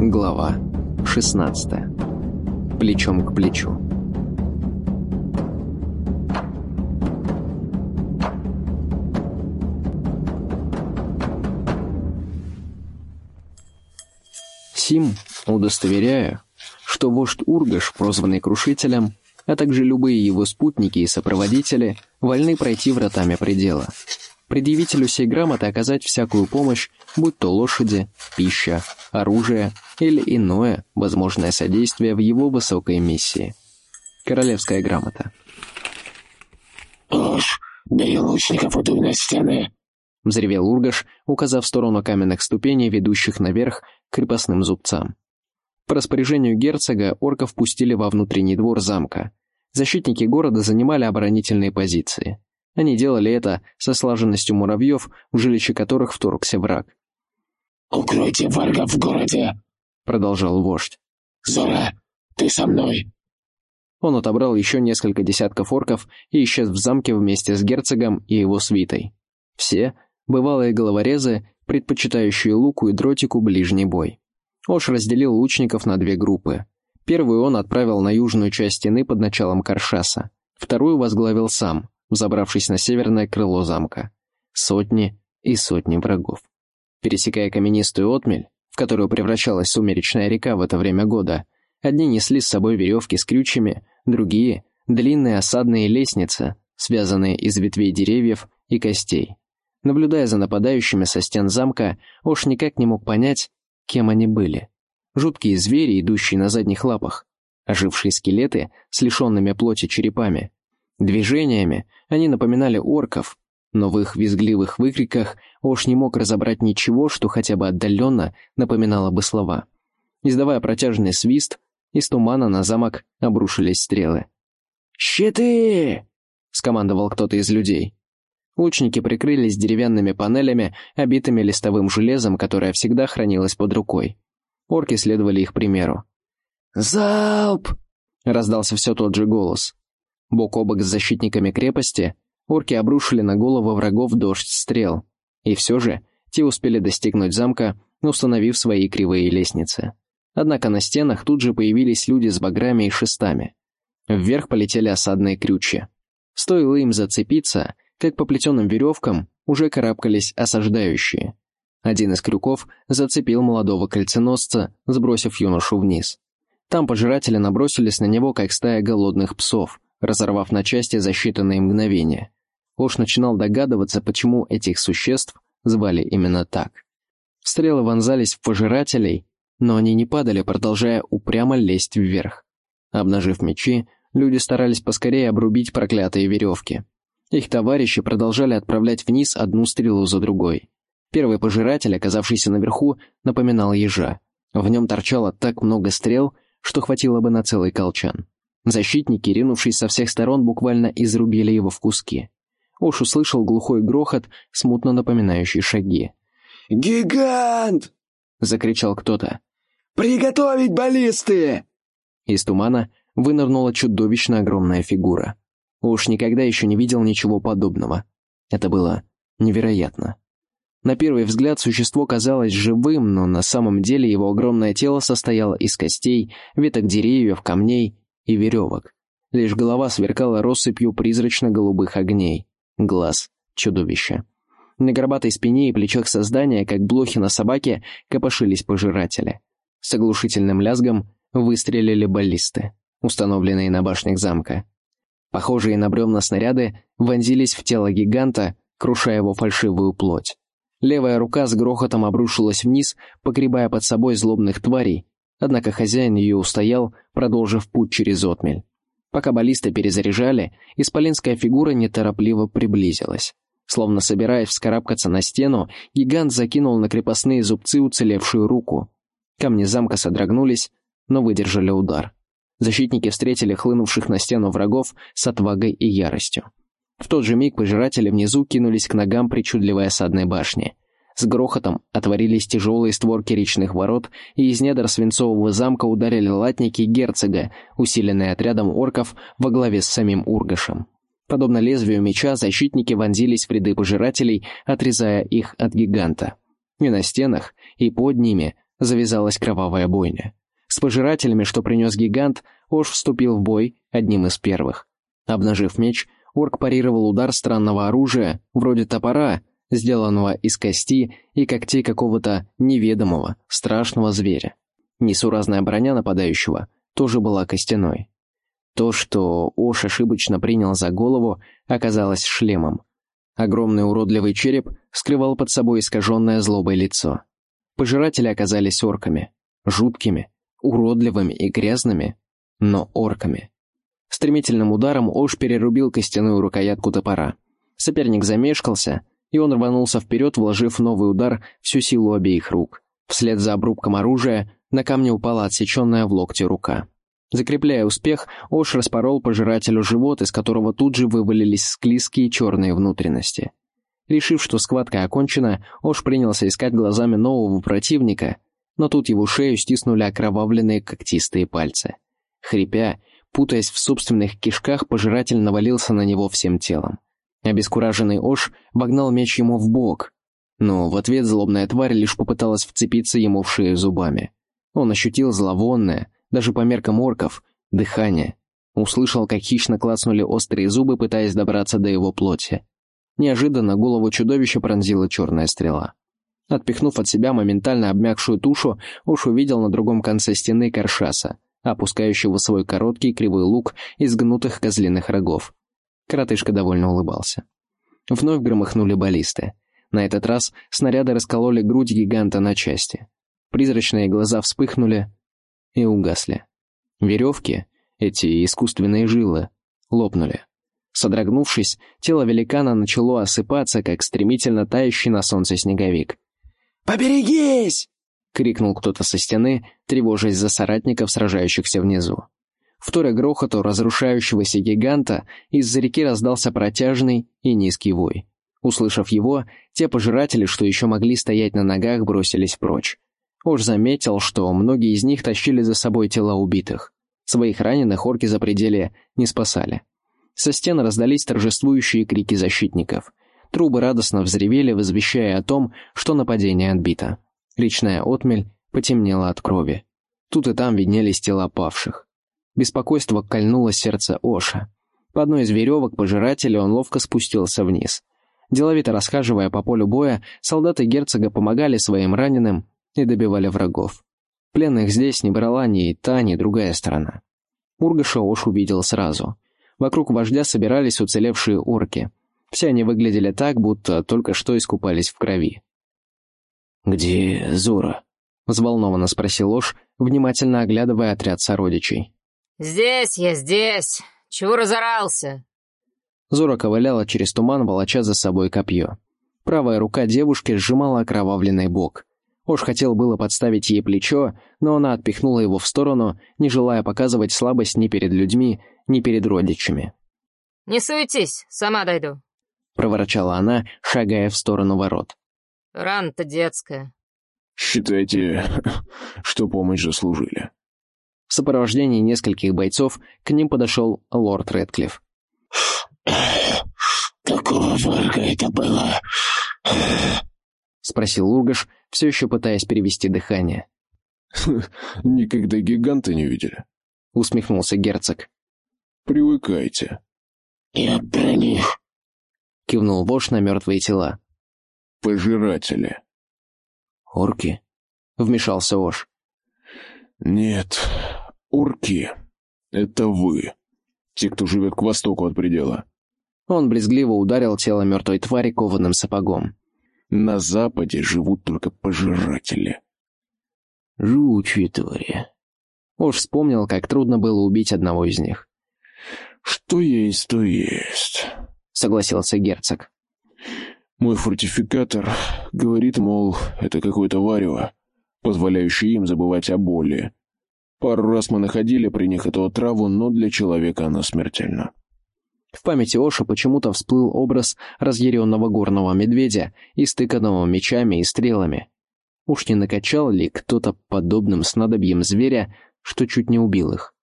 Глава 16. Плечом к плечу. Сим, удостоверяю, что вождь Ургаш, прозванный Крушителем, а также любые его спутники и сопроводители, вольны пройти вратами предела. Предъявителю сей грамоты оказать всякую помощь, будь то лошади, пища, оружие или иное возможное содействие в его высокой миссии. Королевская грамота. «Уж, бери лучников и дуй на стены!» — взревел Ургаш, указав в сторону каменных ступеней, ведущих наверх к крепостным зубцам. По распоряжению герцога орков пустили во внутренний двор замка. Защитники города занимали оборонительные позиции. Они делали это со слаженностью муравьев, в жилище которых вторгся враг. «Укройте варгов в городе!» — продолжал вождь. «Зора, ты со мной!» Он отобрал еще несколько десятков орков и исчез в замке вместе с герцогом и его свитой. Все — бывалые головорезы, предпочитающие луку и дротику ближний бой. Ош разделил лучников на две группы. Первую он отправил на южную часть стены под началом Каршаса, вторую возглавил сам, взобравшись на северное крыло замка. Сотни и сотни врагов. Пересекая каменистую отмель, в которую превращалась сумеречная река в это время года, одни несли с собой веревки с крючьями, другие — длинные осадные лестницы, связанные из ветвей деревьев и костей. Наблюдая за нападающими со стен замка, Ош никак не мог понять, кем они были. Жуткие звери, идущие на задних лапах, ожившие скелеты с лишенными плоти черепами. Движениями они напоминали орков, но в их визгливых выкриках Ош не мог разобрать ничего, что хотя бы отдаленно напоминало бы слова. Издавая протяжный свист, из тумана на замок обрушились стрелы. «Щиты!» — скомандовал кто-то из людей. Лучники прикрылись деревянными панелями, обитыми листовым железом, которое всегда хранилось под рукой. Орки следовали их примеру. «Залп!» — раздался все тот же голос. Бок о бок с защитниками крепости, орки обрушили на голову врагов дождь стрел. И все же те успели достигнуть замка, установив свои кривые лестницы. Однако на стенах тут же появились люди с баграми и шестами. Вверх полетели осадные крючья. Стоило им зацепиться — как по плетеным веревкам уже карабкались осаждающие. Один из крюков зацепил молодого кольценосца, сбросив юношу вниз. Там пожиратели набросились на него, как стая голодных псов, разорвав на части за считанные мгновения. Уж начинал догадываться, почему этих существ звали именно так. Стрелы вонзались в пожирателей, но они не падали, продолжая упрямо лезть вверх. Обнажив мечи, люди старались поскорее обрубить проклятые веревки. Их товарищи продолжали отправлять вниз одну стрелу за другой. Первый пожиратель, оказавшийся наверху, напоминал ежа. В нем торчало так много стрел, что хватило бы на целый колчан. Защитники, ринувшись со всех сторон, буквально изрубили его в куски. Уж услышал глухой грохот, смутно напоминающий шаги. «Гигант!» — закричал кто-то. «Приготовить баллисты!» Из тумана вынырнула чудовищно огромная фигура. Уж никогда еще не видел ничего подобного. Это было невероятно. На первый взгляд существо казалось живым, но на самом деле его огромное тело состояло из костей, веток деревьев, камней и веревок. Лишь голова сверкала россыпью призрачно-голубых огней. Глаз чудовища. На горбатой спине и плечах создания, как блохи на собаке, копошились пожиратели. С оглушительным лязгом выстрелили баллисты, установленные на башнях замка. Похожие на бревна снаряды вонзились в тело гиганта, крушая его фальшивую плоть. Левая рука с грохотом обрушилась вниз, погребая под собой злобных тварей, однако хозяин ее устоял, продолжив путь через отмель. Пока баллисты перезаряжали, исполинская фигура неторопливо приблизилась. Словно собираясь вскарабкаться на стену, гигант закинул на крепостные зубцы уцелевшую руку. Камни замка содрогнулись, но выдержали удар. Защитники встретили хлынувших на стену врагов с отвагой и яростью. В тот же миг пожиратели внизу кинулись к ногам причудливой осадной башни. С грохотом отворились тяжелые створки речных ворот, и из недр свинцового замка ударили латники герцога, усиленные отрядом орков во главе с самим Ургашем. Подобно лезвию меча, защитники вонзились в ряды пожирателей, отрезая их от гиганта. И на стенах, и под ними Завязалась кровавая бойня. С пожирателями, что принес гигант, Ош вступил в бой одним из первых. Обнажив меч, орк парировал удар странного оружия, вроде топора, сделанного из кости и когтей какого-то неведомого, страшного зверя. Несуразная броня нападающего тоже была костяной. То, что Ош ошибочно принял за голову, оказалось шлемом. Огромный уродливый череп скрывал под собой искаженное злобой лицо. Пожиратели оказались орками. Жуткими, уродливыми и грязными, но орками. Стремительным ударом Ош перерубил костяную рукоятку топора. Соперник замешкался, и он рванулся вперед, вложив новый удар всю силу обеих рук. Вслед за обрубком оружия на камне упала отсеченная в локте рука. Закрепляя успех, Ош распорол пожирателю живот, из которого тут же вывалились склизкие черные внутренности. Решив, что схватка окончена, Ош принялся искать глазами нового противника, но тут его шею стиснули окровавленные когтистые пальцы. Хрипя, путаясь в собственных кишках, пожиратель навалился на него всем телом. Обескураженный Ош вогнал меч ему в бок, но в ответ злобная тварь лишь попыталась вцепиться ему в шею зубами. Он ощутил зловонное, даже по меркам орков, дыхание. Услышал, как хищно клацнули острые зубы, пытаясь добраться до его плоти. Неожиданно голову чудовища пронзила черная стрела. Отпихнув от себя моментально обмякшую тушу, уж увидел на другом конце стены Каршаса, опускающего свой короткий кривой лук из гнутых козлиных рогов. Коротышка довольно улыбался. Вновь громыхнули баллисты. На этот раз снаряды раскололи грудь гиганта на части. Призрачные глаза вспыхнули, и угасли. Веревки, эти искусственные жилы, лопнули. Содрогнувшись, тело великана начало осыпаться, как стремительно тающий на солнце снеговик. «Поберегись!» — крикнул кто-то со стены, тревожась за соратников, сражающихся внизу. Вторя грохоту разрушающегося гиганта из-за реки раздался протяжный и низкий вой. Услышав его, те пожиратели, что еще могли стоять на ногах, бросились прочь. Уж заметил, что многие из них тащили за собой тела убитых. Своих раненых орки за пределе не спасали. Со стен раздались торжествующие крики защитников. Трубы радостно взревели, возвещая о том, что нападение отбито. Речная отмель потемнела от крови. Тут и там виднелись тела павших. Беспокойство кольнуло сердце Оша. По одной из веревок пожирателя он ловко спустился вниз. Деловито расхаживая по полю боя, солдаты герцога помогали своим раненым, и добивали врагов. Пленных здесь не брала ни та, ни другая сторона. Ургаша Ош увидел сразу. Вокруг вождя собирались уцелевшие орки. Все они выглядели так, будто только что искупались в крови. «Где Зора?» — взволнованно спросил Ош, внимательно оглядывая отряд сородичей. «Здесь я, здесь! Чего разорался?» Зора ковыляла через туман, волоча за собой копье. Правая рука девушки сжимала окровавленный бок. Уж хотел было подставить ей плечо, но она отпихнула его в сторону, не желая показывать слабость ни перед людьми, ни перед родичами. «Не суетись, сама дойду», — проворчала она, шагая в сторону ворот. «Ран-то детская». «Считайте, что помощь заслужили». В сопровождении нескольких бойцов к ним подошел лорд Редклифф. «Какого варга это было?» — спросил Ургаш, все еще пытаясь перевести дыхание. «Никогда гиганта не видели?» — усмехнулся герцог. «Привыкайте». «Я про них», — кивнул вождь на мертвые тела. «Пожиратели». «Орки?» — вмешался Ош. «Нет, орки — это вы, те, кто живет к востоку от предела». Он брезгливо ударил тело мертвой твари кованым сапогом. На западе живут только пожиратели. Жучьи твари. Уж вспомнил, как трудно было убить одного из них. «Что есть, то есть», — согласился герцог. «Мой фортификатор говорит, мол, это какое-то варево, позволяющее им забывать о боли. Пару раз мы находили при них эту траву, но для человека она смертельна. В памяти Оша почему-то всплыл образ разъяренного горного медведя, истыканного мечами и стрелами. Уж не накачал ли кто-то подобным снадобьем зверя, что чуть не убил их?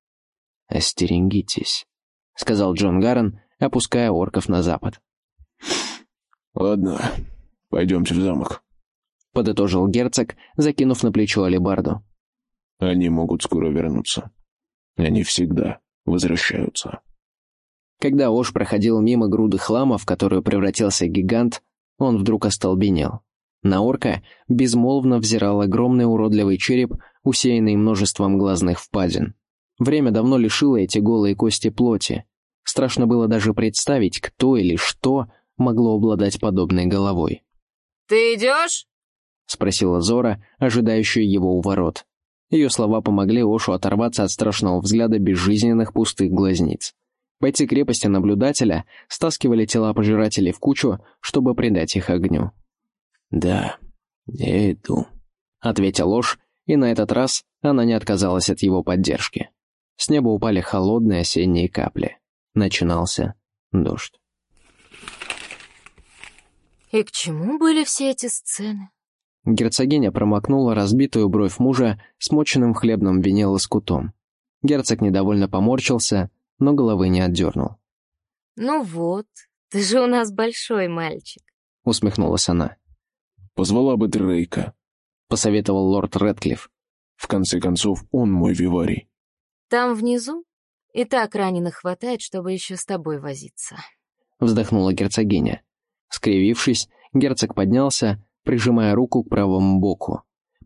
«Остерегитесь», — сказал Джон Гаррен, опуская орков на запад. «Ладно, пойдемте в замок». подытожил герцог, закинув на плечо алебарду. Они могут скоро вернуться. Они всегда возвращаются. Когда Ош проходил мимо груды хлама, в которую превратился гигант, он вдруг остолбенел. На орка безмолвно взирал огромный уродливый череп, усеянный множеством глазных впадин. Время давно лишило эти голые кости плоти. Страшно было даже представить, кто или что могло обладать подобной головой. «Ты идешь?» — спросила Зора, ожидающая его у ворот. Ее слова помогли Ошу оторваться от страшного взгляда безжизненных пустых глазниц. Бойцы крепости наблюдателя стаскивали тела пожирателей в кучу, чтобы придать их огню. «Да, я иду», — ответил Ош, и на этот раз она не отказалась от его поддержки. С неба упали холодные осенние капли. Начинался дождь. «И к чему были все эти сцены?» Герцогиня промокнула разбитую бровь мужа смоченным в хлебном вине лоскутом. Герцог недовольно поморщился, но головы не отдернул. «Ну вот, ты же у нас большой мальчик», — усмехнулась она. «Позвала бы Дрейка», — посоветовал лорд Рэдклифф. «В конце концов, он мой виварий». «Там внизу и так раненых хватает, чтобы еще с тобой возиться», — вздохнула герцогиня. Скривившись, герцог поднялся, прижимая руку к правому боку.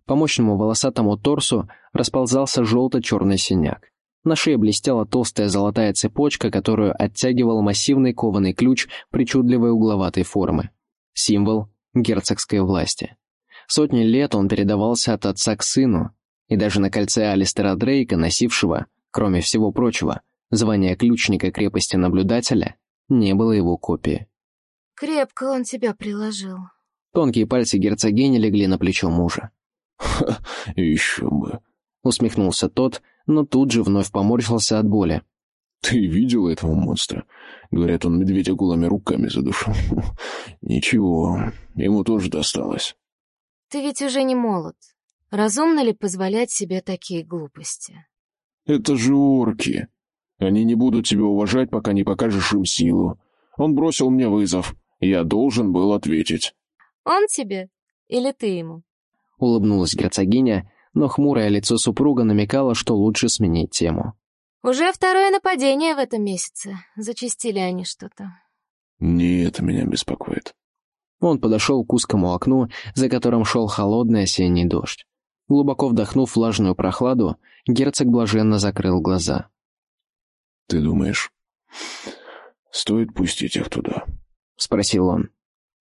По мощному волосатому торсу расползался желто-черный синяк. На шее блестела толстая золотая цепочка, которую оттягивал массивный кованый ключ причудливой угловатой формы. Символ герцогской власти. Сотни лет он передавался от отца к сыну, и даже на кольце Алистера Дрейка, носившего, кроме всего прочего, звание ключника крепости наблюдателя, не было его копии. «Крепко он тебя приложил», Тонкие пальцы герцогини легли на плечо мужа. «Ха, еще бы!» — усмехнулся тот, но тут же вновь поморщился от боли. «Ты видел этого монстра? Говорят, он медведя голыми руками задушил. Ничего, ему тоже досталось». «Ты ведь уже не молод. Разумно ли позволять себе такие глупости?» «Это же орки. Они не будут тебя уважать, пока не покажешь им силу. Он бросил мне вызов. Я должен был ответить». Он тебе или ты ему?» Улыбнулась герцогиня, но хмурое лицо супруга намекало, что лучше сменить тему. «Уже второе нападение в этом месяце. Зачистили они что-то». «Не это меня беспокоит». Он подошел к узкому окну, за которым шел холодный осенний дождь. Глубоко вдохнув влажную прохладу, герцог блаженно закрыл глаза. «Ты думаешь, стоит пустить их туда?» — спросил он.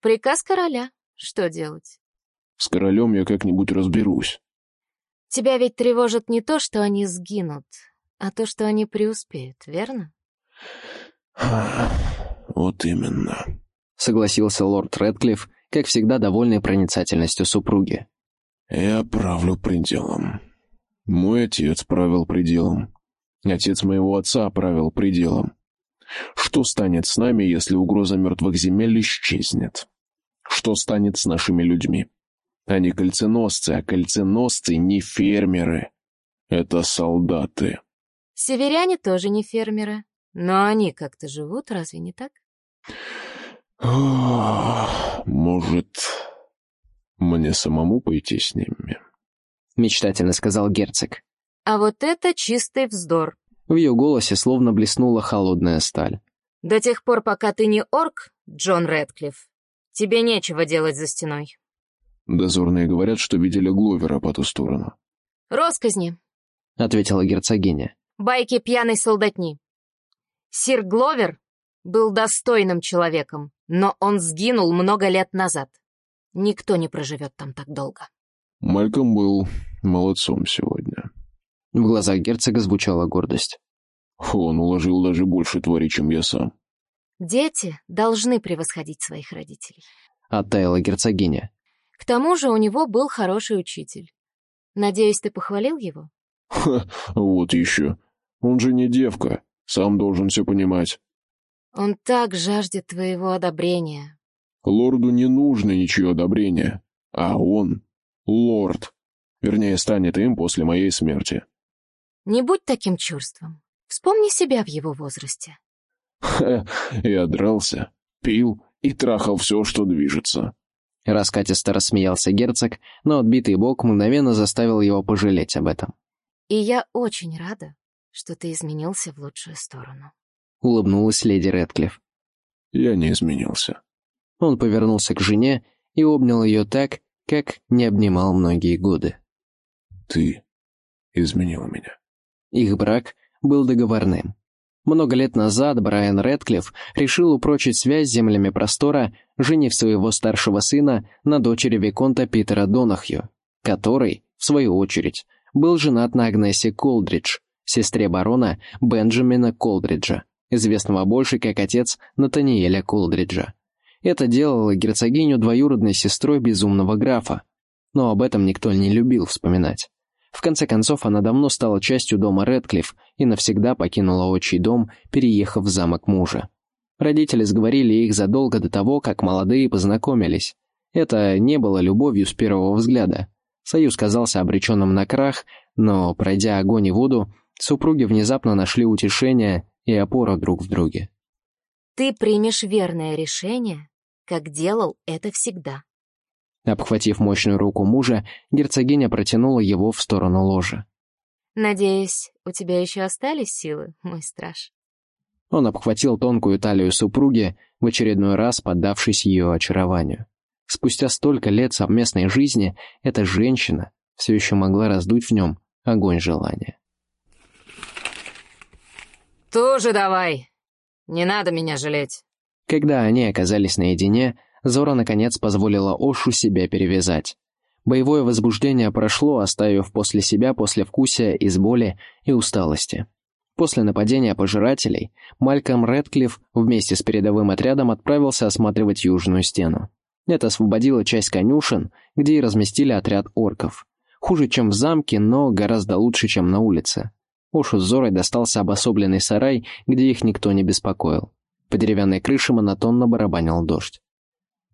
«Приказ короля», что делать? С королем я как-нибудь разберусь. Тебя ведь тревожит не то, что они сгинут, а то, что они преуспеют, верно? Вот именно. Согласился лорд Редклифф, как всегда довольный проницательностью супруги. Я правлю пределом. Мой отец правил пределом. Отец моего отца правил пределом. Что станет с нами, если угроза мертвых земель исчезнет? Что станет с нашими людьми? Они кольценосцы, а кольценосцы не фермеры. Это солдаты. Северяне тоже не фермеры. Но они как-то живут, разве не так? Может, мне самому пойти с ними? Мечтательно сказал герцог. А вот это чистый вздор. В ее голосе словно блеснула холодная сталь. До тех пор, пока ты не орк, Джон Рэдклифф, Тебе нечего делать за стеной. Дозорные говорят, что видели Гловера по ту сторону. Росказни, — ответила герцогиня. Байки пьяной солдатни. Сир Гловер был достойным человеком, но он сгинул много лет назад. Никто не проживет там так долго. Мальком был молодцом сегодня. В глазах герцога звучала гордость. Он уложил даже больше твари, чем я сам. Дети должны превосходить своих родителей. Оттаяла герцогиня. К тому же у него был хороший учитель. Надеюсь, ты похвалил его? Ха, вот еще. Он же не девка. Сам должен все понимать. Он так жаждет твоего одобрения. Лорду не нужно ничего одобрения. А он — лорд. Вернее, станет им после моей смерти. Не будь таким чувством. Вспомни себя в его возрасте. Ха, я дрался, пил и трахал все, что движется. Раскатисто рассмеялся герцог, но отбитый бок мгновенно заставил его пожалеть об этом. «И я очень рада, что ты изменился в лучшую сторону», — улыбнулась леди Рэдклифф. «Я не изменился». Он повернулся к жене и обнял ее так, как не обнимал многие годы. «Ты изменила меня». Их брак был договорным. Много лет назад Брайан Рэдклифф решил упрочить связь с землями простора, женив своего старшего сына на дочери Виконта Питера Донахью, который, в свою очередь, был женат на Агнессе Колдридж, сестре барона Бенджамина Колдриджа, известного больше как отец Натаниэля Колдриджа. Это делало герцогиню двоюродной сестрой безумного графа, но об этом никто не любил вспоминать. В конце концов, она давно стала частью дома Рэдклифф и навсегда покинула отчий дом, переехав в замок мужа. Родители сговорили их задолго до того, как молодые познакомились. Это не было любовью с первого взгляда. Союз казался обреченным на крах, но, пройдя огонь и воду, супруги внезапно нашли утешение и опору друг в друге. «Ты примешь верное решение, как делал это всегда», Обхватив мощную руку мужа, герцогиня протянула его в сторону ложа. «Надеюсь, у тебя еще остались силы, мой страж?» Он обхватил тонкую талию супруги, в очередной раз поддавшись ее очарованию. Спустя столько лет совместной жизни эта женщина все еще могла раздуть в нем огонь желания. «Тоже давай! Не надо меня жалеть!» Когда они оказались наедине, Зора, наконец, позволила Ошу себя перевязать. Боевое возбуждение прошло, оставив после себя послевкусие из боли и усталости. После нападения пожирателей Мальком Рэдклифф вместе с передовым отрядом отправился осматривать южную стену. Это освободило часть конюшен, где и разместили отряд орков. Хуже, чем в замке, но гораздо лучше, чем на улице. Ошу с Зорой достался обособленный сарай, где их никто не беспокоил. По деревянной крыше монотонно барабанил дождь.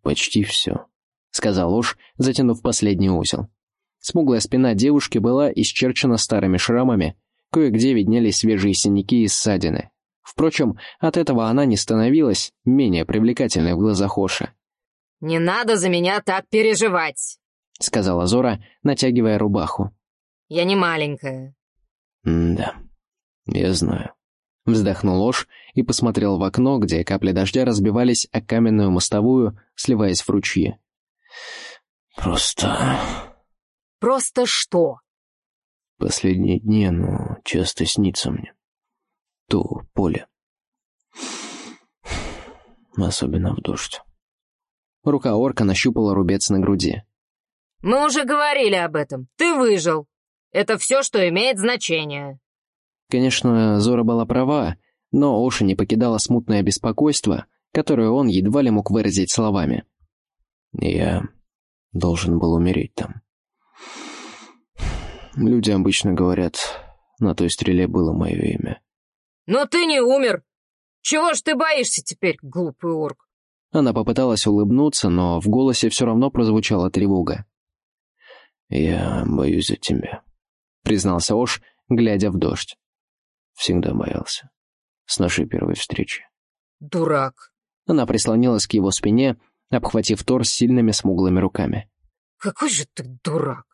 «Почти все», — сказал Ош, затянув последний узел. Смуглая спина девушки была исчерчена старыми шрамами, кое-где виднелись свежие синяки и ссадины. Впрочем, от этого она не становилась менее привлекательной в глазах Оша. «Не надо за меня так переживать», — сказала Зора, натягивая рубаху. «Я не маленькая». «Да, я знаю». Вздохнул Ош и посмотрел в окно, где капли дождя разбивались о каменную мостовую, сливаясь в ручьи. «Просто...» «Просто что?» «Последние дни оно часто снится мне. То поле. Особенно в дождь». Рука орка нащупала рубец на груди. «Мы уже говорили об этом. Ты выжил. Это все, что имеет значение». Конечно, Зора была права, но Оша не покидало смутное беспокойство, которое он едва ли мог выразить словами. «Я должен был умереть там. Люди обычно говорят, на той стреле было мое имя». «Но ты не умер! Чего ж ты боишься теперь, глупый орк?» Она попыталась улыбнуться, но в голосе все равно прозвучала тревога. «Я боюсь за тебя», — признался Ош, глядя в дождь. Всегда боялся. С нашей первой встречи. Дурак. Она прислонилась к его спине, обхватив торс сильными смуглыми руками. Какой же ты дурак.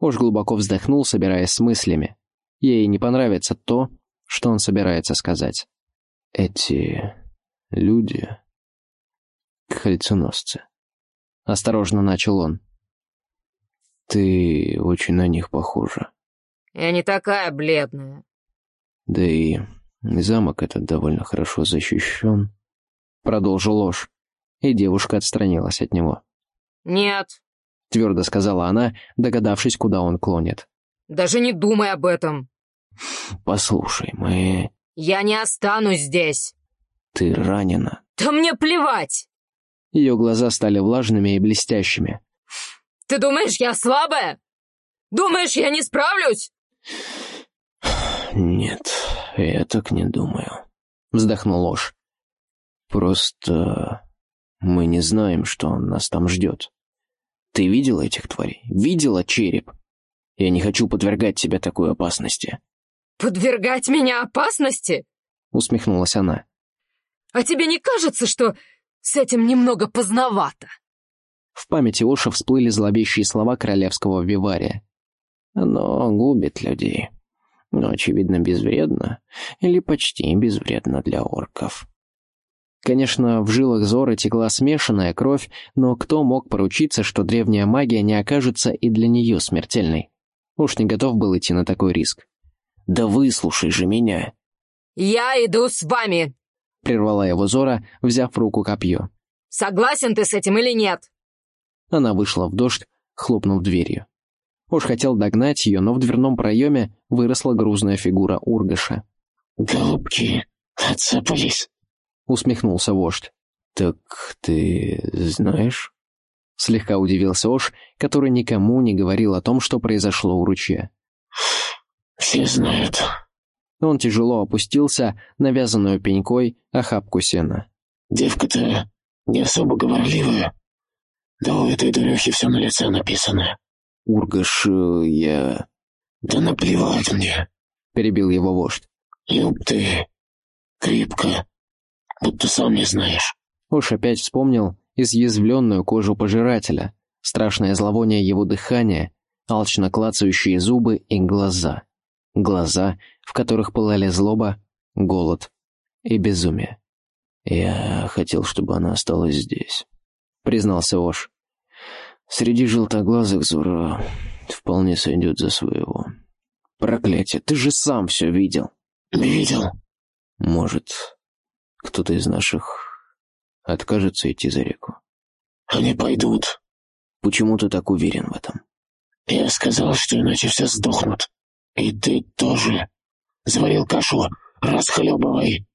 Уж глубоко вздохнул, собираясь с мыслями. Ей не понравится то, что он собирается сказать. Эти люди... Кольценосцы. Осторожно начал он. Ты очень на них похожа. Я не такая бледная. Да и замок этот довольно хорошо защищен. Продолжил ложь, и девушка отстранилась от него. «Нет», — твердо сказала она, догадавшись, куда он клонит. «Даже не думай об этом». «Послушай, мы...» «Я не останусь здесь». «Ты ранена». «Да мне плевать!» Ее глаза стали влажными и блестящими. «Ты думаешь, я слабая? Думаешь, я не справлюсь?» «Нет, я так не думаю», — вздохнул Ложь. «Просто мы не знаем, что нас там ждет. Ты видела этих тварей? Видела череп? Я не хочу подвергать тебя такой опасности». «Подвергать меня опасности?» — усмехнулась она. «А тебе не кажется, что с этим немного поздновато?» В памяти Оша всплыли зловещие слова королевского вивария. «Оно губит людей, но, очевидно, безвредно или почти безвредно для орков». Конечно, в жилах Зора текла смешанная кровь, но кто мог поручиться, что древняя магия не окажется и для нее смертельной? Уж не готов был идти на такой риск. «Да выслушай же меня!» «Я иду с вами!» — прервала его Зора, взяв в руку копье. «Согласен ты с этим или нет?» Она вышла в дождь, хлопнув дверью. Уж хотел догнать ее, но в дверном проеме выросла грузная фигура Ургаша. «Голубки, отцепались!» — усмехнулся вождь. «Так ты знаешь?» Слегка удивился Ош, который никому не говорил о том, что произошло у ручья. «Все знают». Он тяжело опустился на вязаную пенькой охапку сена. «Девка-то не особо говорливая. Да у этой дурехи все на лице написано». «Ургаш, э, я...» «Да наплевать мне», — перебил его вождь. «Люб ты, крепко, будто сам не знаешь». Уж опять вспомнил изъязвленную кожу пожирателя, страшное зловоние его дыхания, алчно клацающие зубы и глаза. Глаза, в которых пылали злоба, голод и безумие. «Я хотел, чтобы она осталась здесь», — признался Ош. «Среди желтоглазых Зура вполне сойдет за своего. Проклятие, ты же сам все видел». «Видел». «Может, кто-то из наших откажется идти за реку?» «Они пойдут». «Почему ты так уверен в этом?» «Я сказал, что иначе все сдохнут. И ты тоже. Заварил кашу, расхлебывай».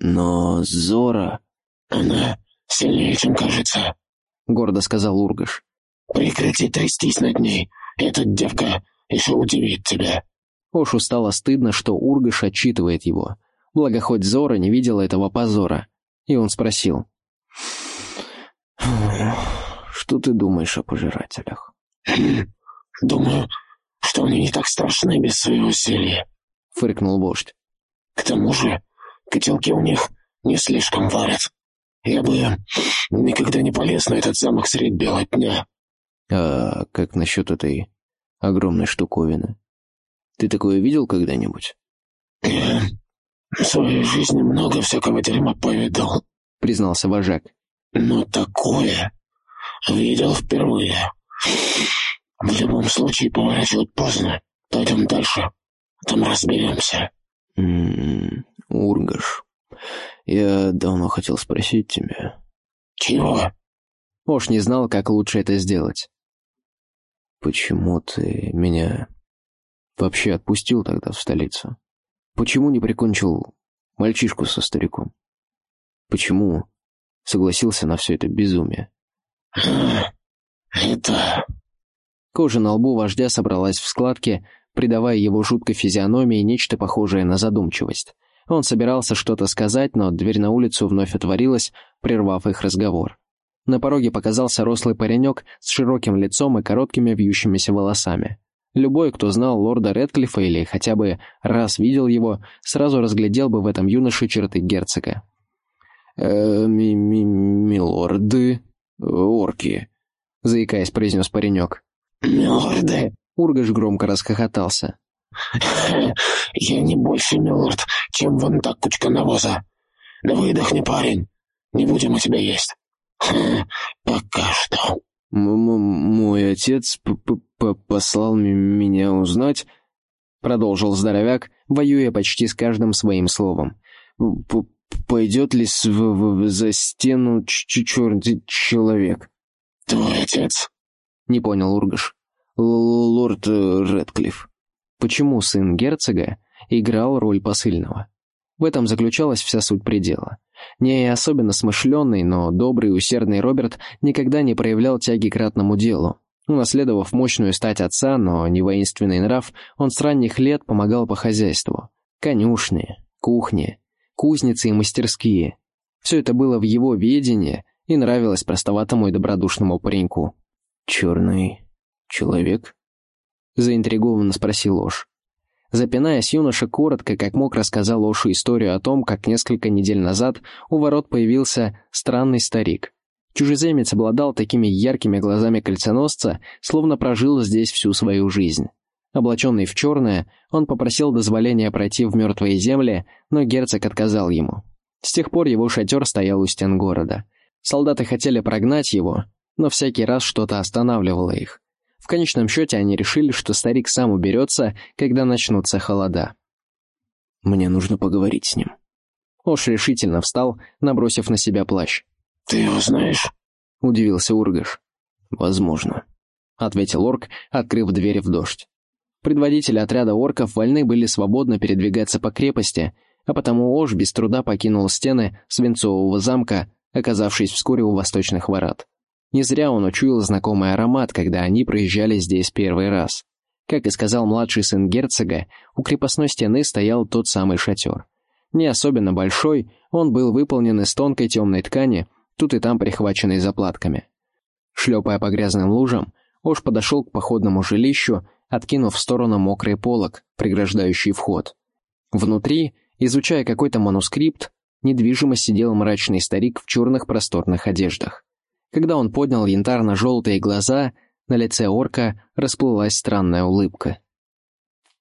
«Но Зора...» «Она сильнее, чем кажется», — гордо сказал Ургаш. «Прекрати трястись над ней. Эта девка еще удивит тебя». Ошу стало стыдно, что Ургаш отчитывает его. Благо, хоть Зора не видела этого позора. И он спросил. «Что ты думаешь о пожирателях?» «Думаю, что они не так страшны без своего зелья», — фыркнул вождь. «К тому же, котелки у них не слишком варят. Я бы никогда не полез на этот замок средь бела дня». «А как насчет этой огромной штуковины? Ты такое видел когда-нибудь?» «Я в своей жизни много всякого дерьма повидал», — признался вожак. «Но такое видел впервые. В любом случае поворачивать поздно. Пойдем дальше. Там разберемся». «М-м, Ургаш, я давно хотел спросить тебя». «Чего?» Ош не знал, как лучше это сделать. «Почему ты меня вообще отпустил тогда в столицу? Почему не прикончил мальчишку со стариком? Почему согласился на все это безумие?» «Это...» Кожа на лбу вождя собралась в складки, придавая его жуткой физиономии нечто похожее на задумчивость. Он собирался что-то сказать, но дверь на улицу вновь отворилась, прервав их разговор. На пороге показался рослый паренек с широким лицом и короткими вьющимися волосами. Любой, кто знал лорда Редклифа или хотя бы раз видел его, сразу разглядел бы в этом юноше черты герцога. «Э, ми ми «Милорды, орки», — заикаясь, произнес паренек. «Милорды!» Ургаш громко расхохотался. «Я не больше милорд, чем вон та кучка навоза. Да выдохни, парень, не будем у тебя есть. Пока что». «Мой отец п -п послал меня узнать», — продолжил здоровяк, воюя почти с каждым своим словом. П «Пойдет ли с за стену черный человек?» «Твой отец?» — не понял Ургаш. «Лорд э, Редклифф». Почему сын герцога играл роль посыльного? В этом заключалась вся суть предела. Не особенно смышленный, но добрый и усердный Роберт никогда не проявлял тяги к ратному делу. Унаследовав мощную стать отца, но не воинственный нрав, он с ранних лет помогал по хозяйству. Конюшни, кухни, кузницы и мастерские. Все это было в его ведении и нравилось простоватому и добродушному пареньку. «Черный человек?» — заинтригованно спросил Ош. Запинаясь, юноша коротко, как мог, рассказал Ошу историю о том, как несколько недель назад у ворот появился странный старик. Чужеземец обладал такими яркими глазами кольценосца, словно прожил здесь всю свою жизнь. Облаченный в черное, он попросил дозволения пройти в мертвые земли, но герцог отказал ему. С тех пор его шатер стоял у стен города. Солдаты хотели прогнать его, но всякий раз что-то останавливало их. В конечном счете они решили, что старик сам уберется, когда начнутся холода. «Мне нужно поговорить с ним». Ош решительно встал, набросив на себя плащ. «Ты его знаешь?» — удивился Ургаш. «Возможно», — ответил орк, открыв дверь в дождь. Предводители отряда орков вольны были свободно передвигаться по крепости, а потому Ош без труда покинул стены свинцового замка, оказавшись вскоре у восточных ворот. Не зря он учуял знакомый аромат, когда они проезжали здесь первый раз. Как и сказал младший сын герцога, у крепостной стены стоял тот самый шатер. Не особенно большой, он был выполнен из тонкой темной ткани, тут и там прихваченной заплатками. Шлепая по грязным лужам, Ош подошел к походному жилищу, откинув в сторону мокрый полог, преграждающий вход. Внутри, изучая какой-то манускрипт, недвижимо сидел мрачный старик в черных просторных одеждах. Когда он поднял янтарно-желтые глаза, на лице орка расплылась странная улыбка.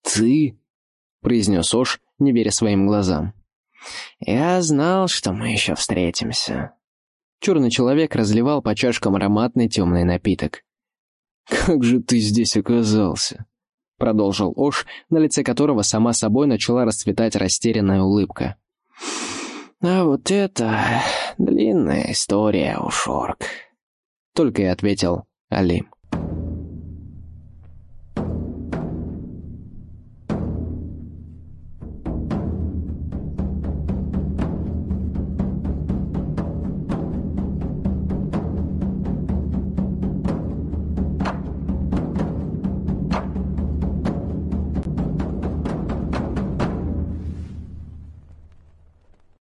«Ты?» — произнес Ош, не веря своим глазам. «Я знал, что мы еще встретимся». Черный человек разливал по чашкам ароматный темный напиток. «Как же ты здесь оказался?» — продолжил Ош, на лице которого сама собой начала расцветать растерянная улыбка. «А вот это длинная история, Ушорк», — только и ответил Алим.